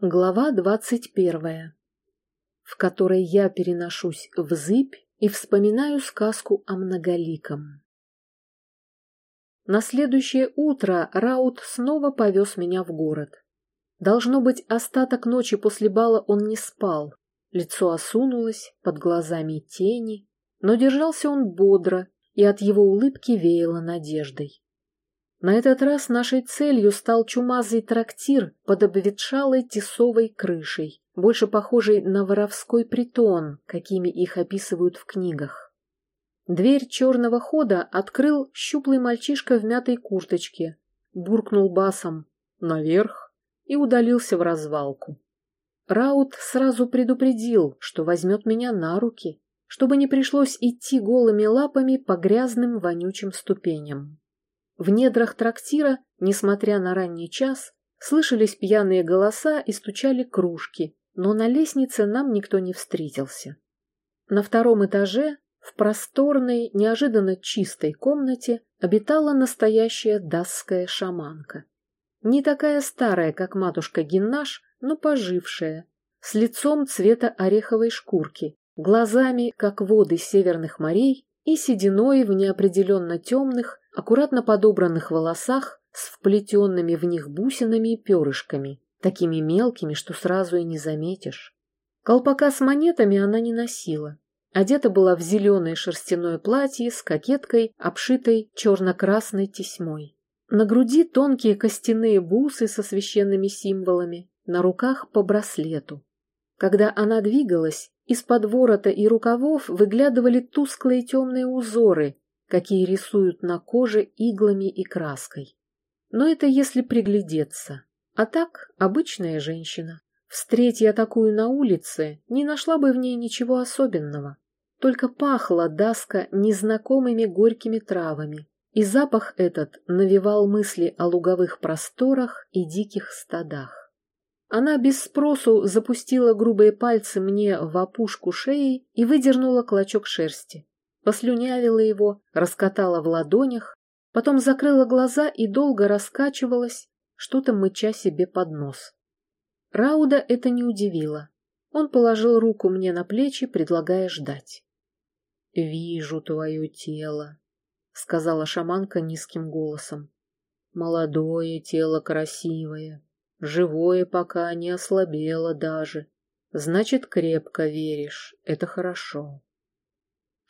Глава двадцать первая, в которой я переношусь в зыбь и вспоминаю сказку о многоликом. На следующее утро Раут снова повез меня в город. Должно быть, остаток ночи после бала он не спал. Лицо осунулось, под глазами тени, но держался он бодро, и от его улыбки веяло надеждой. На этот раз нашей целью стал чумазый трактир под обветшалой тесовой крышей, больше похожий на воровской притон, какими их описывают в книгах. Дверь черного хода открыл щуплый мальчишка в мятой курточке, буркнул басом «наверх» и удалился в развалку. Раут сразу предупредил, что возьмет меня на руки, чтобы не пришлось идти голыми лапами по грязным вонючим ступеням. В недрах трактира, несмотря на ранний час, слышались пьяные голоса и стучали кружки, но на лестнице нам никто не встретился. На втором этаже, в просторной, неожиданно чистой комнате, обитала настоящая дасская шаманка. Не такая старая, как матушка Геннаш, но пожившая, с лицом цвета ореховой шкурки, глазами, как воды северных морей, и сединой в неопределенно темных, аккуратно подобранных волосах с вплетенными в них бусинами и перышками, такими мелкими, что сразу и не заметишь. Колпака с монетами она не носила. Одета была в зеленое шерстяное платье с кокеткой, обшитой черно-красной тесьмой. На груди тонкие костяные бусы со священными символами, на руках по браслету. Когда она двигалась, из-под ворота и рукавов выглядывали тусклые темные узоры, какие рисуют на коже иглами и краской. Но это если приглядеться. А так, обычная женщина. Встреть я такую на улице, не нашла бы в ней ничего особенного. Только пахла Даска незнакомыми горькими травами, и запах этот навевал мысли о луговых просторах и диких стадах. Она без спросу запустила грубые пальцы мне в опушку шеи и выдернула клочок шерсти послюнявила его, раскатала в ладонях, потом закрыла глаза и долго раскачивалась, что-то мыча себе под нос. Рауда это не удивило. Он положил руку мне на плечи, предлагая ждать. «Вижу твое тело», — сказала шаманка низким голосом. «Молодое тело красивое, живое пока не ослабело даже. Значит, крепко веришь, это хорошо».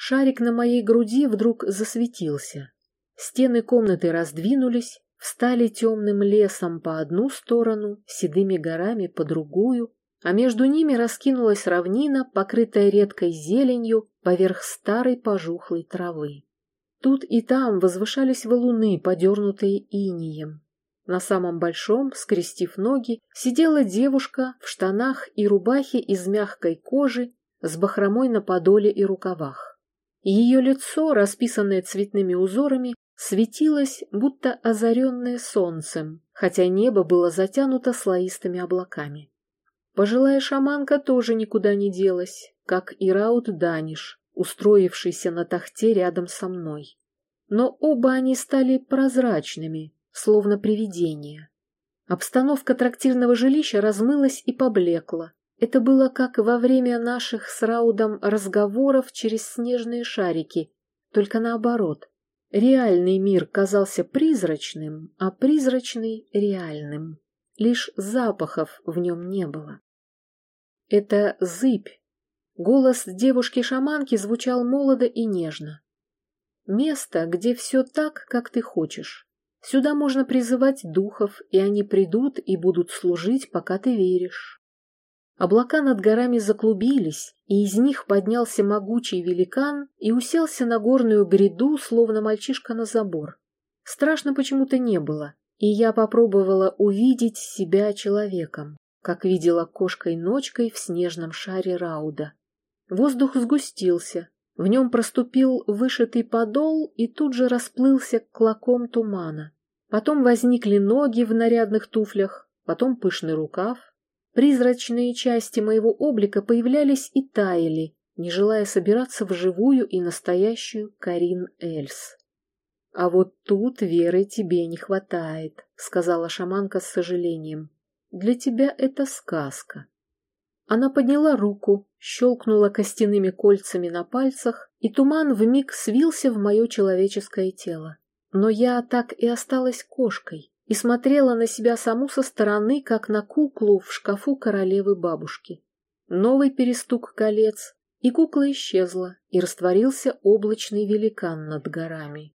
Шарик на моей груди вдруг засветился. Стены комнаты раздвинулись, встали темным лесом по одну сторону, седыми горами по другую, а между ними раскинулась равнина, покрытая редкой зеленью поверх старой пожухлой травы. Тут и там возвышались валуны, подернутые инием. На самом большом, скрестив ноги, сидела девушка в штанах и рубахе из мягкой кожи с бахромой на подоле и рукавах. Ее лицо, расписанное цветными узорами, светилось, будто озаренное солнцем, хотя небо было затянуто слоистыми облаками. Пожилая шаманка тоже никуда не делась, как и Раут Даниш, устроившийся на тахте рядом со мной. Но оба они стали прозрачными, словно привидения. Обстановка трактирного жилища размылась и поблекла, это было как во время наших с Раудом разговоров через снежные шарики, только наоборот. Реальный мир казался призрачным, а призрачный — реальным. Лишь запахов в нем не было. Это зыбь. Голос девушки-шаманки звучал молодо и нежно. Место, где все так, как ты хочешь. Сюда можно призывать духов, и они придут и будут служить, пока ты веришь. Облака над горами заклубились, и из них поднялся могучий великан и уселся на горную гряду, словно мальчишка на забор. Страшно почему-то не было, и я попробовала увидеть себя человеком, как видела кошкой-ночкой в снежном шаре Рауда. Воздух сгустился, в нем проступил вышитый подол и тут же расплылся клоком тумана. Потом возникли ноги в нарядных туфлях, потом пышный рукав, Призрачные части моего облика появлялись и таяли, не желая собираться в живую и настоящую Карин Эльс. «А вот тут веры тебе не хватает», — сказала шаманка с сожалением. для тебя это сказка. Она подняла руку, щелкнула костяными кольцами на пальцах, и туман вмиг свился в мое человеческое тело. Но я так и осталась кошкой и смотрела на себя саму со стороны, как на куклу в шкафу королевы бабушки. Новый перестук колец, и кукла исчезла, и растворился облачный великан над горами.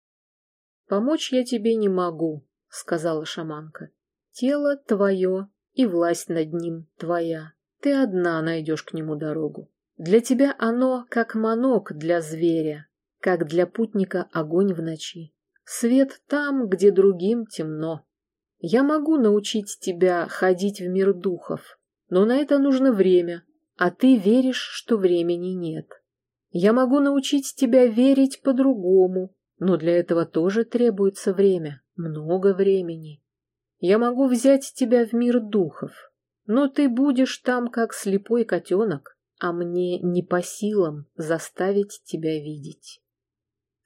«Помочь я тебе не могу», — сказала шаманка. «Тело твое, и власть над ним твоя. Ты одна найдешь к нему дорогу. Для тебя оно как манок для зверя, как для путника огонь в ночи. Свет там, где другим темно. Я могу научить тебя ходить в мир духов, но на это нужно время, а ты веришь, что времени нет. Я могу научить тебя верить по-другому, но для этого тоже требуется время, много времени. Я могу взять тебя в мир духов, но ты будешь там как слепой котенок, а мне не по силам заставить тебя видеть.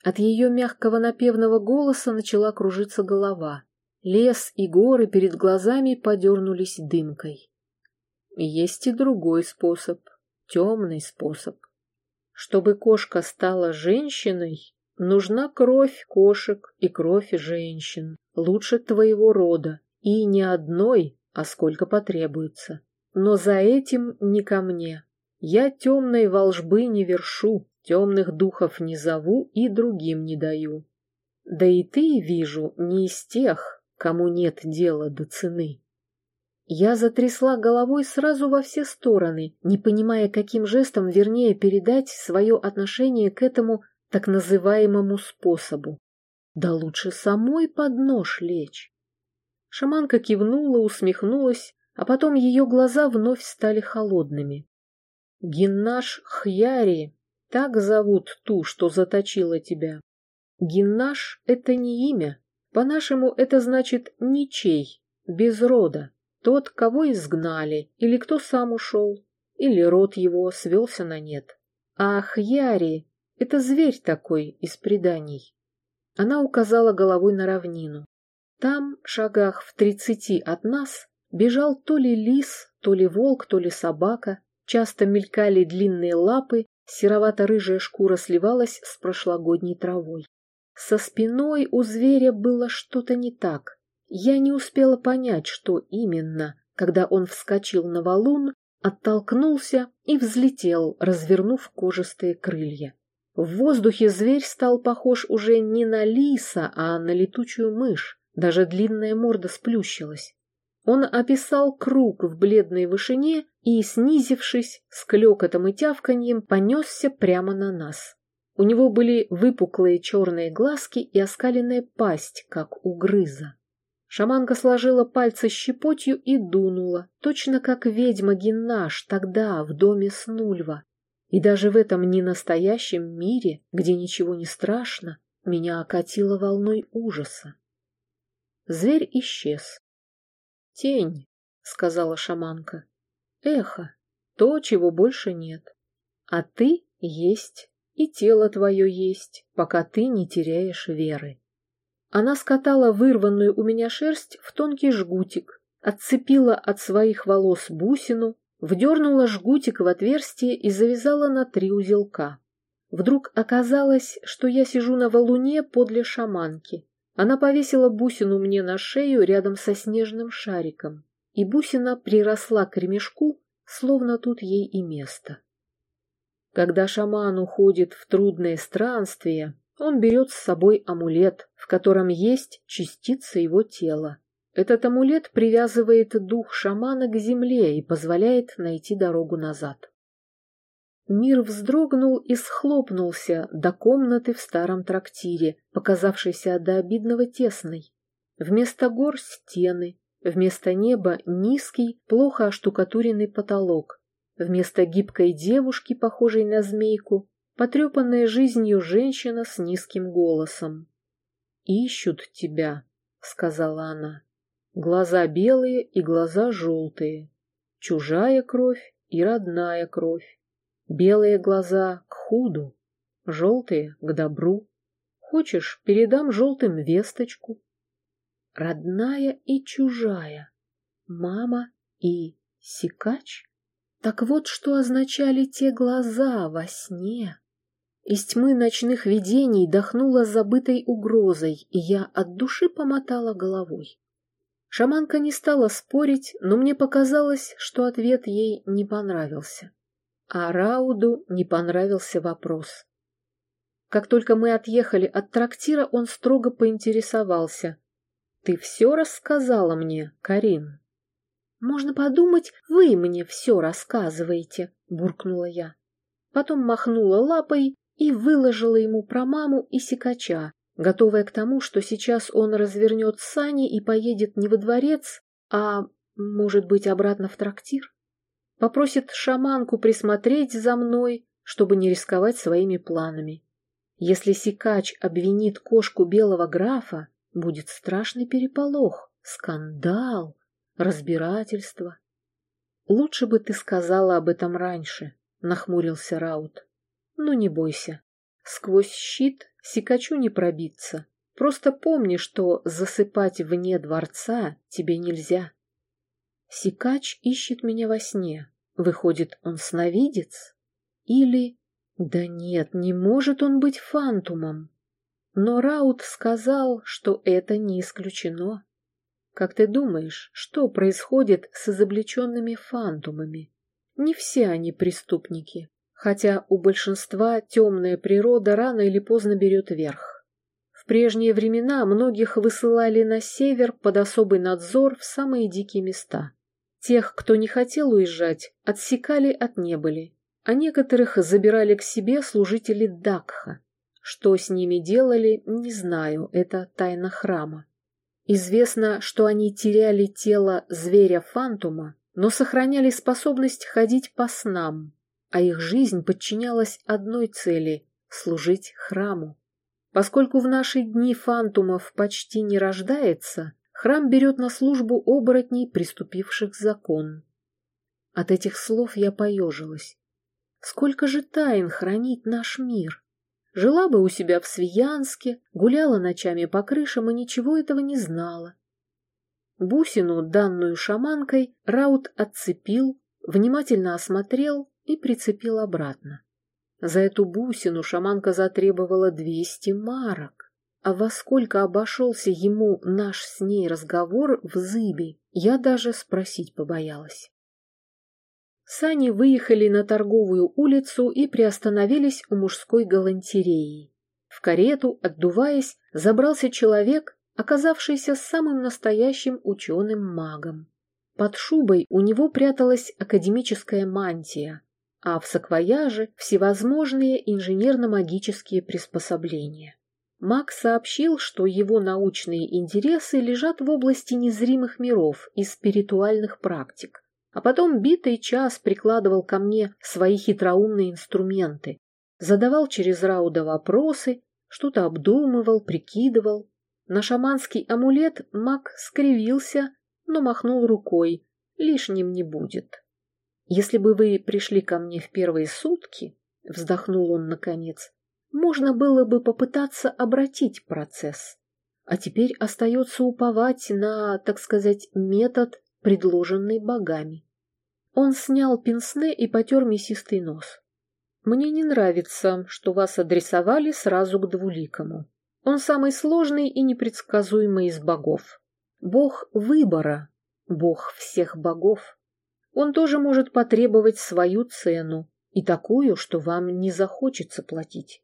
От ее мягкого напевного голоса начала кружиться голова. Лес и горы перед глазами подернулись дымкой. Есть и другой способ, темный способ. Чтобы кошка стала женщиной, нужна кровь кошек и кровь женщин, лучше твоего рода, и не одной, а сколько потребуется. Но за этим не ко мне. Я темной волжбы не вершу, темных духов не зову и другим не даю. Да и ты, вижу, не из тех, кому нет дела до цены. Я затрясла головой сразу во все стороны, не понимая, каким жестом вернее передать свое отношение к этому так называемому способу. Да лучше самой под нож лечь. Шаманка кивнула, усмехнулась, а потом ее глаза вновь стали холодными. Геннаш Хьяри, так зовут ту, что заточила тебя. Геннаш — это не имя. По-нашему это значит «ничей», без рода. Тот, кого изгнали, или кто сам ушел, или род его свелся на нет. А Хьяри — это зверь такой из преданий. Она указала головой на равнину. Там, шагах в тридцати от нас, бежал то ли лис, то ли волк, то ли собака. Часто мелькали длинные лапы, серовато-рыжая шкура сливалась с прошлогодней травой. Со спиной у зверя было что-то не так. Я не успела понять, что именно, когда он вскочил на валун, оттолкнулся и взлетел, развернув кожистые крылья. В воздухе зверь стал похож уже не на лиса, а на летучую мышь, даже длинная морда сплющилась. Он описал круг в бледной вышине и, снизившись, с клёкотом и тявканьем, понесся прямо на нас. У него были выпуклые черные глазки и оскаленная пасть, как у грыза. Шаманка сложила пальцы щепотью и дунула, точно как ведьма Геннаш тогда в доме Снульва. И даже в этом ненастоящем мире, где ничего не страшно, меня окатило волной ужаса. Зверь исчез. «Тень», — сказала шаманка. «Эхо, то, чего больше нет. А ты есть, и тело твое есть, пока ты не теряешь веры». Она скатала вырванную у меня шерсть в тонкий жгутик, отцепила от своих волос бусину, вдернула жгутик в отверстие и завязала на три узелка. Вдруг оказалось, что я сижу на валуне подле шаманки. Она повесила бусину мне на шею рядом со снежным шариком, и бусина приросла к ремешку, словно тут ей и место. Когда шаман уходит в трудное странствие, он берет с собой амулет, в котором есть частица его тела. Этот амулет привязывает дух шамана к земле и позволяет найти дорогу назад. Мир вздрогнул и схлопнулся до комнаты в старом трактире, показавшейся до обидного тесной. Вместо гор — стены, вместо неба — низкий, плохо оштукатуренный потолок, вместо гибкой девушки, похожей на змейку, потрепанная жизнью женщина с низким голосом. «Ищут тебя», — сказала она. «Глаза белые и глаза желтые. Чужая кровь и родная кровь. Белые глаза к худу, желтые к добру. Хочешь, передам желтым весточку?» Родная и чужая. Мама и Сикач? Так вот, что означали те глаза во сне. Из тьмы ночных видений дохнула забытой угрозой, и я от души помотала головой. Шаманка не стала спорить, но мне показалось, что ответ ей не понравился. А Рауду не понравился вопрос. Как только мы отъехали от трактира, он строго поинтересовался. «Ты все рассказала мне, Карин?» «Можно подумать, вы мне все рассказываете», — буркнула я. Потом махнула лапой и выложила ему про маму и сикача, готовая к тому, что сейчас он развернет сани и поедет не во дворец, а, может быть, обратно в трактир. Попросит шаманку присмотреть за мной, чтобы не рисковать своими планами. Если Сикач обвинит кошку белого графа, будет страшный переполох, скандал, разбирательство. Лучше бы ты сказала об этом раньше, нахмурился Раут. Ну не бойся, сквозь щит Сикачу не пробиться. Просто помни, что засыпать вне дворца тебе нельзя. Сикач ищет меня во сне. Выходит, он сновидец? Или... Да нет, не может он быть фантумом. Но Раут сказал, что это не исключено. Как ты думаешь, что происходит с изобличенными фантумами? Не все они преступники хотя у большинства темная природа рано или поздно берет верх. В прежние времена многих высылали на север под особый надзор в самые дикие места. Тех, кто не хотел уезжать, отсекали от небыли, а некоторых забирали к себе служители Дакха. Что с ними делали, не знаю, это тайна храма. Известно, что они теряли тело зверя-фантума, но сохраняли способность ходить по снам, а их жизнь подчинялась одной цели — служить храму. Поскольку в наши дни фантумов почти не рождается, храм берет на службу оборотней, приступивших закон. От этих слов я поежилась. Сколько же тайн хранит наш мир? Жила бы у себя в Свиянске, гуляла ночами по крышам и ничего этого не знала. Бусину, данную шаманкой, Раут отцепил, внимательно осмотрел и прицепил обратно. За эту бусину шаманка затребовала двести марок. А во сколько обошелся ему наш с ней разговор в зыбе, я даже спросить побоялась. Сани выехали на торговую улицу и приостановились у мужской галантереи. В карету, отдуваясь, забрался человек, оказавшийся самым настоящим ученым-магом. Под шубой у него пряталась академическая мантия, а в саквояже всевозможные инженерно-магические приспособления. Мак сообщил, что его научные интересы лежат в области незримых миров и спиритуальных практик, а потом битый час прикладывал ко мне свои хитроумные инструменты, задавал через Рауда вопросы, что-то обдумывал, прикидывал. На шаманский амулет маг скривился, но махнул рукой, лишним не будет. Если бы вы пришли ко мне в первые сутки, вздохнул он наконец, можно было бы попытаться обратить процесс. А теперь остается уповать на, так сказать, метод, предложенный богами. Он снял пенсне и потер мясистый нос. Мне не нравится, что вас адресовали сразу к двуликому. Он самый сложный и непредсказуемый из богов. Бог выбора, бог всех богов он тоже может потребовать свою цену и такую, что вам не захочется платить.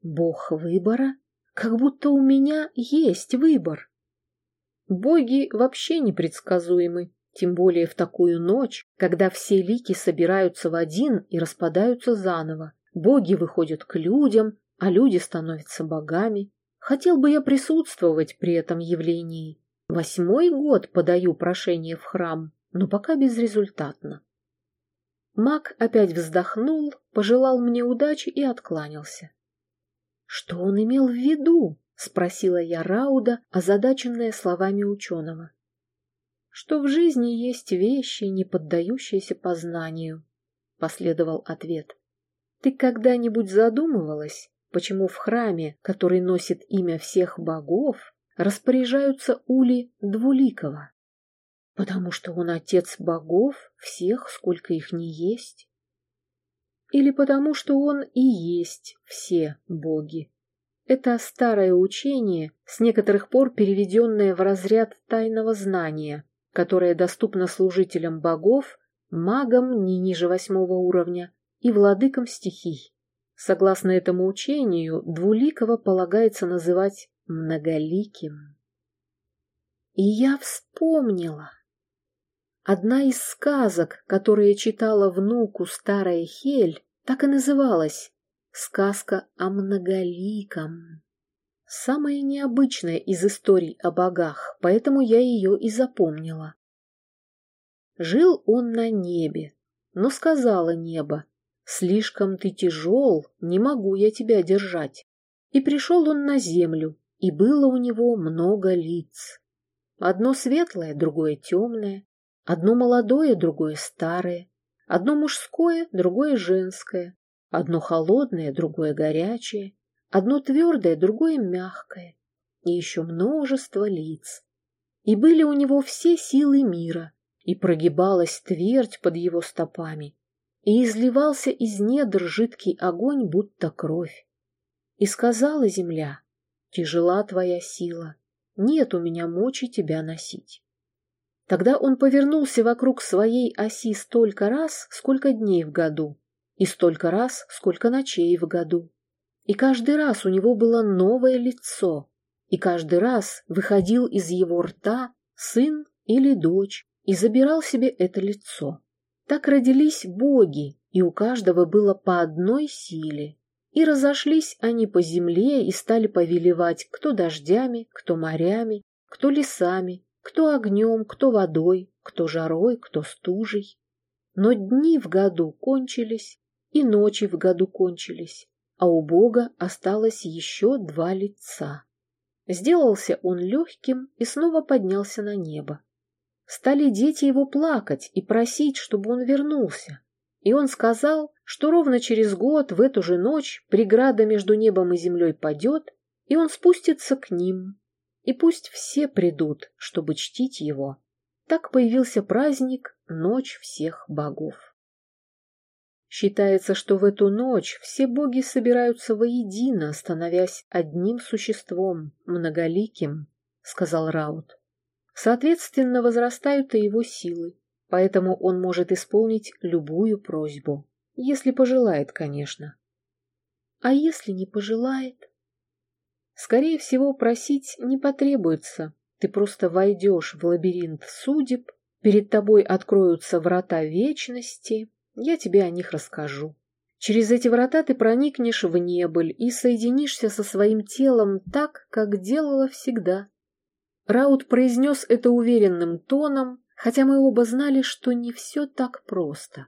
Бог выбора? Как будто у меня есть выбор. Боги вообще непредсказуемы, тем более в такую ночь, когда все лики собираются в один и распадаются заново. Боги выходят к людям, а люди становятся богами. Хотел бы я присутствовать при этом явлении. Восьмой год подаю прошение в храм, но пока безрезультатно. Маг опять вздохнул, пожелал мне удачи и откланялся. «Что он имел в виду?» — спросила я Рауда, озадаченная словами ученого. «Что в жизни есть вещи, не поддающиеся познанию», — последовал ответ. «Ты когда-нибудь задумывалась, почему в храме, который носит имя всех богов, распоряжаются ули Двуликова?» Потому что он отец богов, всех, сколько их не есть? Или потому что он и есть все боги? Это старое учение, с некоторых пор переведенное в разряд тайного знания, которое доступно служителям богов, магам не ниже восьмого уровня и владыкам стихий. Согласно этому учению, двуликого полагается называть многоликим. И я вспомнила. Одна из сказок, которые читала внуку старая Хель, так и называлась «Сказка о многоликом». Самая необычная из историй о богах, поэтому я ее и запомнила. Жил он на небе, но сказала небо, «Слишком ты тяжел, не могу я тебя держать». И пришел он на землю, и было у него много лиц. Одно светлое, другое темное, одно молодое, другое старое, одно мужское, другое женское, одно холодное, другое горячее, одно твердое, другое мягкое, и еще множество лиц. И были у него все силы мира, и прогибалась твердь под его стопами, и изливался из недр жидкий огонь, будто кровь. И сказала земля, тяжела твоя сила, нет у меня мочи тебя носить. Тогда он повернулся вокруг своей оси столько раз, сколько дней в году, и столько раз, сколько ночей в году. И каждый раз у него было новое лицо, и каждый раз выходил из его рта сын или дочь и забирал себе это лицо. Так родились боги, и у каждого было по одной силе. И разошлись они по земле и стали повелевать кто дождями, кто морями, кто лесами, кто огнем, кто водой, кто жарой, кто стужей. Но дни в году кончились, и ночи в году кончились, а у Бога осталось еще два лица. Сделался он легким и снова поднялся на небо. Стали дети его плакать и просить, чтобы он вернулся. И он сказал, что ровно через год в эту же ночь преграда между небом и землей падет, и он спустится к ним. И пусть все придут, чтобы чтить его. Так появился праздник «Ночь всех богов». Считается, что в эту ночь все боги собираются воедино, становясь одним существом, многоликим, — сказал Раут. Соответственно, возрастают и его силы, поэтому он может исполнить любую просьбу, если пожелает, конечно. А если не пожелает? Скорее всего, просить не потребуется. Ты просто войдешь в лабиринт судеб, перед тобой откроются врата вечности, я тебе о них расскажу. Через эти врата ты проникнешь в небыль и соединишься со своим телом так, как делала всегда. Раут произнес это уверенным тоном, хотя мы оба знали, что не все так просто.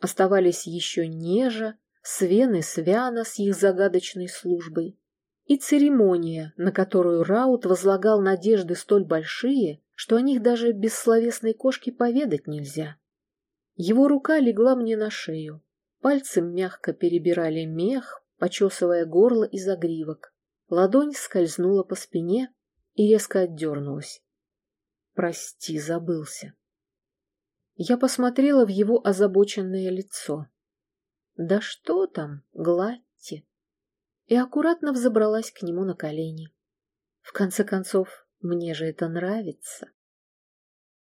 Оставались еще Нежа, Свен и Свяна с их загадочной службой, и церемония, на которую Раут возлагал надежды столь большие, что о них даже без словесной кошки поведать нельзя. Его рука легла мне на шею, пальцы мягко перебирали мех, почесывая горло и загривок. Ладонь скользнула по спине, и резко отдернулась. «Прости, забылся». Я посмотрела в его озабоченное лицо. «Да что там, гладьте!» И аккуратно взобралась к нему на колени. В конце концов, мне же это нравится.